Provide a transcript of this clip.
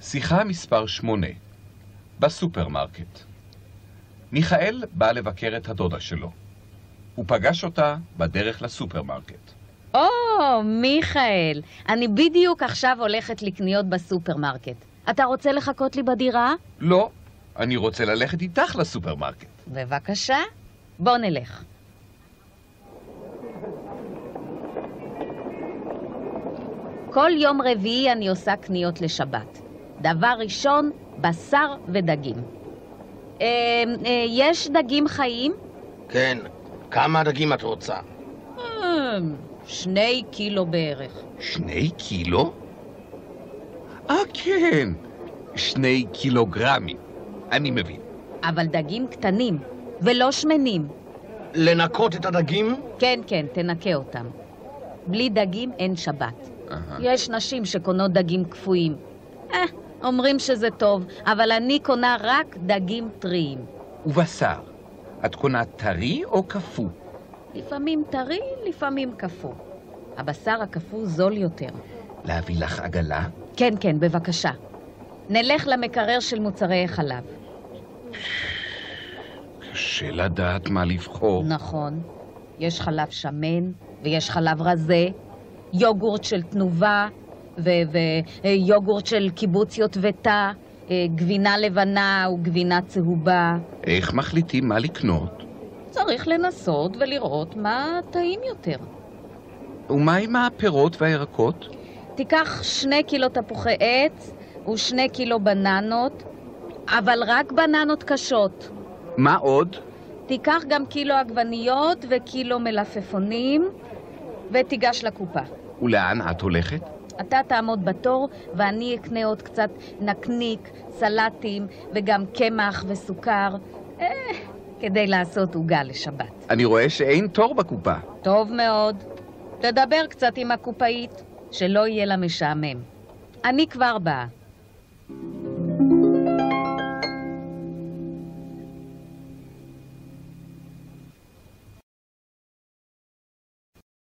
שיחה מספר 8 בסופרמרקט מיכאל בא לבקר את הדודה שלו. הוא פגש אותה בדרך לסופרמרקט. או, מיכאל, אני בדיוק עכשיו הולכת לקניות בסופרמרקט. אתה רוצה לחכות לי בדירה? לא, אני רוצה ללכת איתך לסופרמרקט. בבקשה, בוא נלך. כל יום רביעי אני עושה קניות לשבת. דבר ראשון, בשר ודגים. אה, אה, יש דגים חיים? כן. כמה דגים את רוצה? אה, שני קילו בערך. שני קילו? אה, כן, שני קילוגרמים. אני מבין. אבל דגים קטנים, ולא שמנים. לנקות את הדגים? כן, כן, תנקה אותם. בלי דגים אין שבת. אהה. יש נשים שקונות דגים קפואים. אה, אומרים שזה טוב, אבל אני קונה רק דגים טריים. ובשר, את קונה טרי או קפוא? לפעמים טרי, לפעמים קפוא. הבשר הקפוא זול יותר. להביא לך עגלה? כן, כן, בבקשה. נלך למקרר של מוצרי חלב. קשה לדעת מה לבחור. נכון. יש חלב שמן, ויש חלב רזה, יוגורט של תנובה, ויוגורט של קיבוץ יוטבתה, אה, גבינה לבנה וגבינה צהובה. איך מחליטים מה לקנות? צריך לנסות ולראות מה טעים יותר. ומה עם הפירות והירקות? תיקח שני קילו תפוחי עץ ושני קילו בננות, אבל רק בננות קשות. מה עוד? תיקח גם קילו עגבניות וקילו מלפפונים, ותיגש לקופה. ולאן את הולכת? אתה תעמוד בתור, ואני אקנה עוד קצת נקניק, סלטים, וגם קמח וסוכר, אה, כדי לעשות עוגה לשבת. אני רואה שאין תור בקופה. טוב מאוד. תדבר קצת עם הקופאית, שלא יהיה לה משעמם. אני כבר באה.